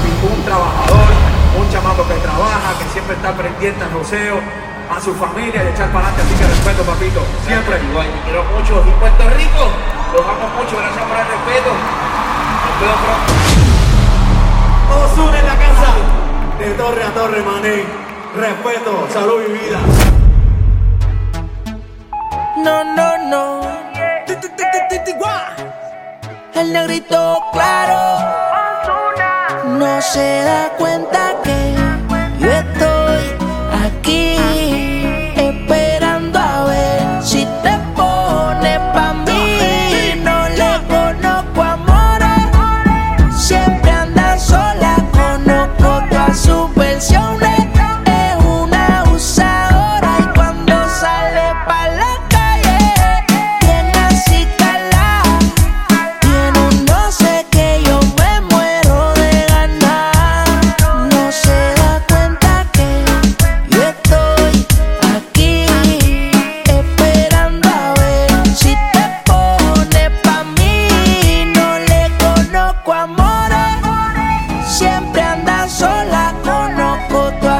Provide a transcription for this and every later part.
un trabajador, un chamaco que trabaja, que siempre está pendiente al joseo, a su familia y echar para adelante. Así que respeto, papito. Siempre. Igual, te quiero mucho. Y Puerto Rico, los amo mucho. Gracias por el respeto. Nos vemos pronto. Osuna en la casa. De torre a torre, mané. Respeto, salud y vida. No, no, no. El negrito claro no se da cuenta que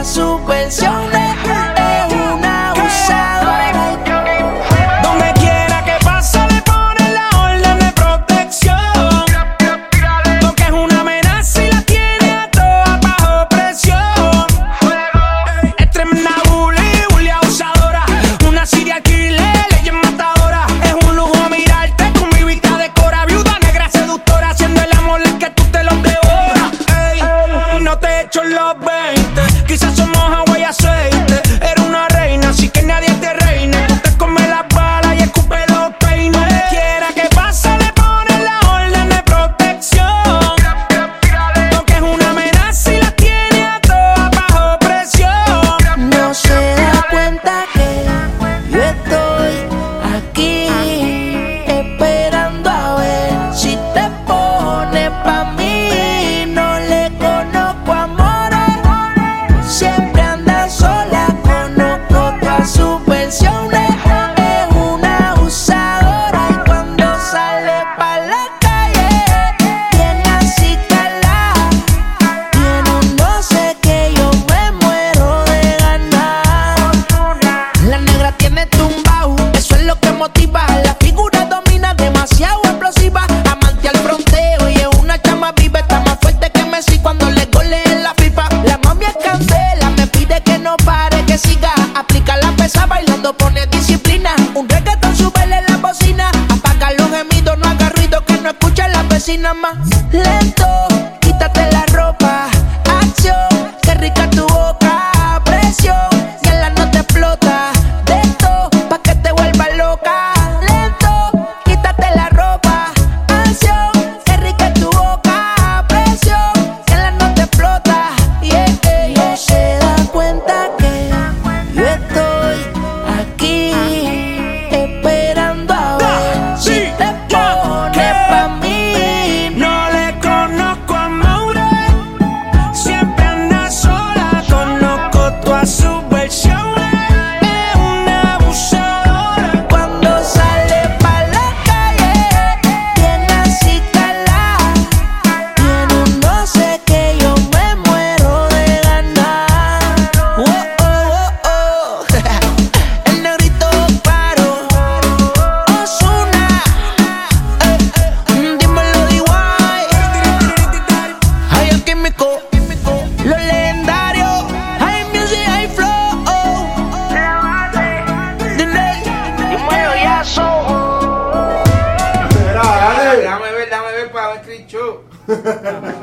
Sus versiones. Es una abusadora. Donde quiera que pase le ponen la orden de protección. Porque es una amenaza y la tiene a todas bajo presión. Es tremenda bully, bully abusadora. Una serial killer, leyes matadora. Es un lujo mirarte con mi vista de cora Viuda negra seductora Haciendo el amor es que tú te lo devoras. Ey, no te echo los 20 Lento, quítate la ropa. Acción, qué rica tu boca.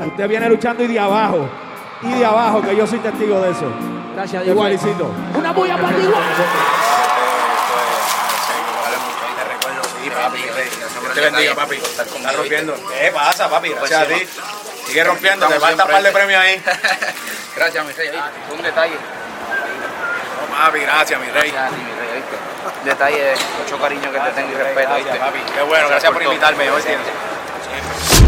Usted viene luchando y de abajo. Y de abajo, que yo soy testigo de eso. Gracias a Dios. Igualicito. Una bulla para ti, papi. Dios te bendiga, papi. Estás rompiendo. ¿Qué pasa, papi? Gracias a ti. Sigue rompiendo. Te falta un par de premios ahí. Gracias, mi rey. Un detalle. No, papi, gracias, mi rey. Gracias, mi rey, ¿viste? Un detalle de mucho cariño que te tengo y respeto, ¿viste? Gracias, papi. Qué bueno. Gracias por invitarme hoy. Siempre.